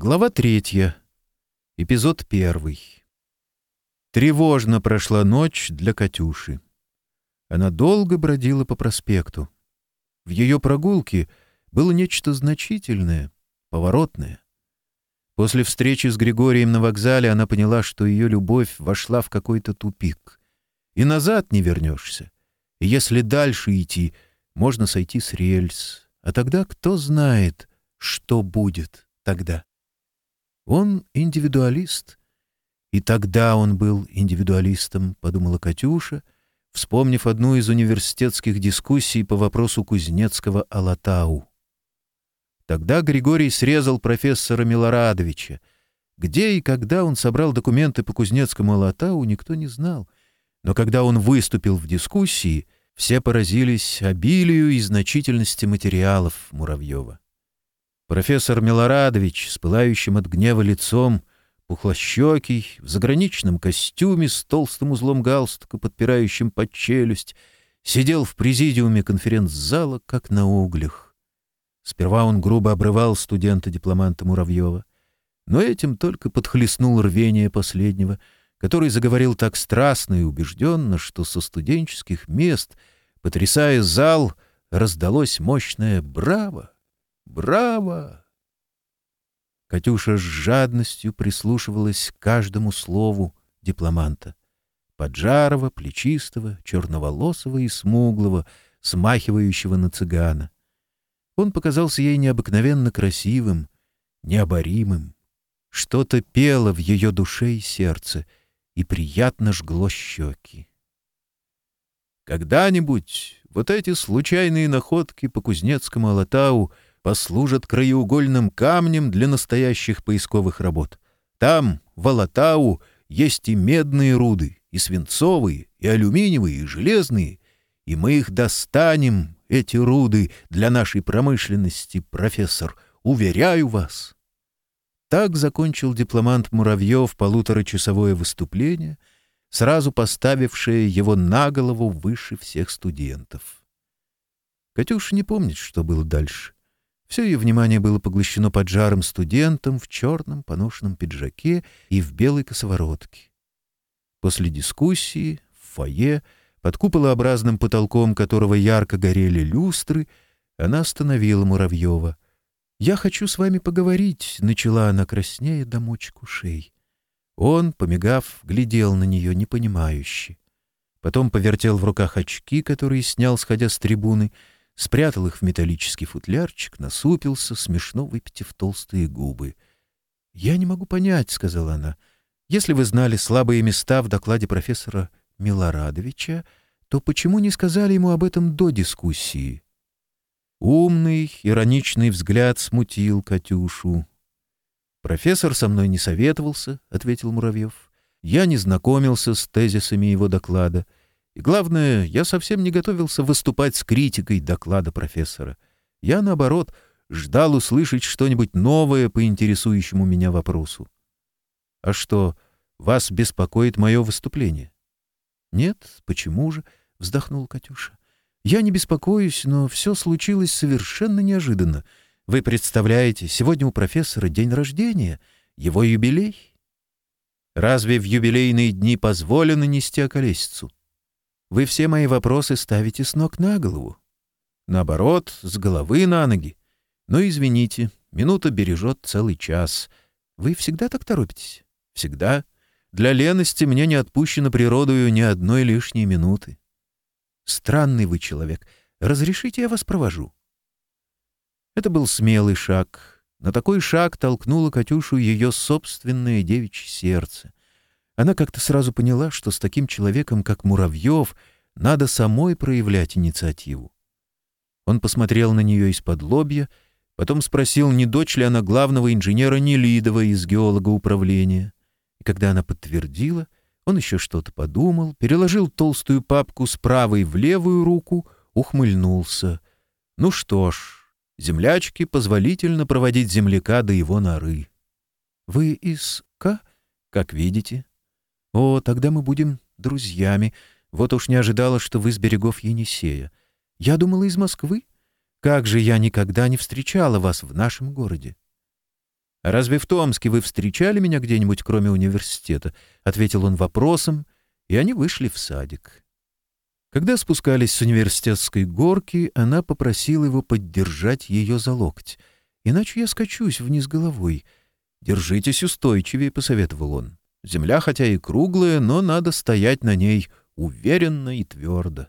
Глава третья. Эпизод первый. Тревожно прошла ночь для Катюши. Она долго бродила по проспекту. В ее прогулке было нечто значительное, поворотное. После встречи с Григорием на вокзале она поняла, что ее любовь вошла в какой-то тупик. И назад не вернешься. И если дальше идти, можно сойти с рельс. А тогда кто знает, что будет тогда. Он индивидуалист. И тогда он был индивидуалистом, подумала Катюша, вспомнив одну из университетских дискуссий по вопросу Кузнецкого Алатау. Тогда Григорий срезал профессора Милорадовича. Где и когда он собрал документы по Кузнецкому Алатау, никто не знал. Но когда он выступил в дискуссии, все поразились обилию и значительности материалов Муравьева. Профессор Милорадович с пылающим от гнева лицом, пухлощекий, в заграничном костюме с толстым узлом галстука, подпирающим под челюсть, сидел в президиуме конференц-зала, как на углях. Сперва он грубо обрывал студента-дипломанта Муравьева, но этим только подхлестнул рвение последнего, который заговорил так страстно и убежденно, что со студенческих мест, потрясая зал, раздалось мощное «Браво!» «Браво!» Катюша с жадностью прислушивалась к каждому слову дипломанта. Поджарого, плечистого, черноволосого и смуглого, смахивающего на цыгана. Он показался ей необыкновенно красивым, необоримым. Что-то пело в ее душе и сердце, и приятно жгло щеки. Когда-нибудь вот эти случайные находки по кузнецкому Алатау — послужат краеугольным камнем для настоящих поисковых работ. Там, в Алатау, есть и медные руды, и свинцовые, и алюминиевые, и железные, и мы их достанем, эти руды, для нашей промышленности, профессор, уверяю вас». Так закончил дипломант Муравьев полуторачасовое выступление, сразу поставившее его на голову выше всех студентов. Катюша не помнит, что было дальше. Все ее внимание было поглощено поджарым студентом в черном поношенном пиджаке и в белой косоворотке. После дискуссии в фойе, под куполообразным потолком которого ярко горели люстры, она остановила Муравьева. «Я хочу с вами поговорить», — начала она краснея до мочек ушей. Он, помигав, глядел на нее непонимающе. Потом повертел в руках очки, которые снял, сходя с трибуны, — спрятал их в металлический футлярчик, насупился, смешно выпитив толстые губы. «Я не могу понять», — сказала она. «Если вы знали слабые места в докладе профессора Милорадовича, то почему не сказали ему об этом до дискуссии?» Умный, ироничный взгляд смутил Катюшу. «Профессор со мной не советовался», — ответил Муравьев. «Я не знакомился с тезисами его доклада». И главное, я совсем не готовился выступать с критикой доклада профессора. Я, наоборот, ждал услышать что-нибудь новое по интересующему меня вопросу. «А что, вас беспокоит мое выступление?» «Нет, почему же?» — вздохнул Катюша. «Я не беспокоюсь, но все случилось совершенно неожиданно. Вы представляете, сегодня у профессора день рождения, его юбилей». «Разве в юбилейные дни позволено нести околесицу?» вы все мои вопросы ставите с ног на голову. Наоборот, с головы на ноги. Но извините, минута бережет целый час. Вы всегда так торопитесь? Всегда. Для лености мне не отпущено природою ни одной лишней минуты. Странный вы человек. Разрешите, я вас провожу. Это был смелый шаг. На такой шаг толкнуло Катюшу ее собственное девичье сердце. Она как-то сразу поняла, что с таким человеком, как Муравьев, надо самой проявлять инициативу. Он посмотрел на нее из-под лобья, потом спросил, не дочь ли она главного инженера Нелидова из геолога управления. И когда она подтвердила, он еще что-то подумал, переложил толстую папку с правой в левую руку, ухмыльнулся. «Ну что ж, землячки позволительно проводить земляка до его норы». «Вы из К?» «Как видите». О, тогда мы будем друзьями. Вот уж не ожидала, что вы с берегов Енисея. Я думала, из Москвы. Как же я никогда не встречала вас в нашем городе. «Разве в Томске вы встречали меня где-нибудь, кроме университета?» — ответил он вопросом, и они вышли в садик. Когда спускались с университетской горки, она попросила его поддержать ее за локоть. «Иначе я скачусь вниз головой. Держитесь устойчивее», — посоветовал он. Земля хотя и круглая, но надо стоять на ней уверенно и твердо.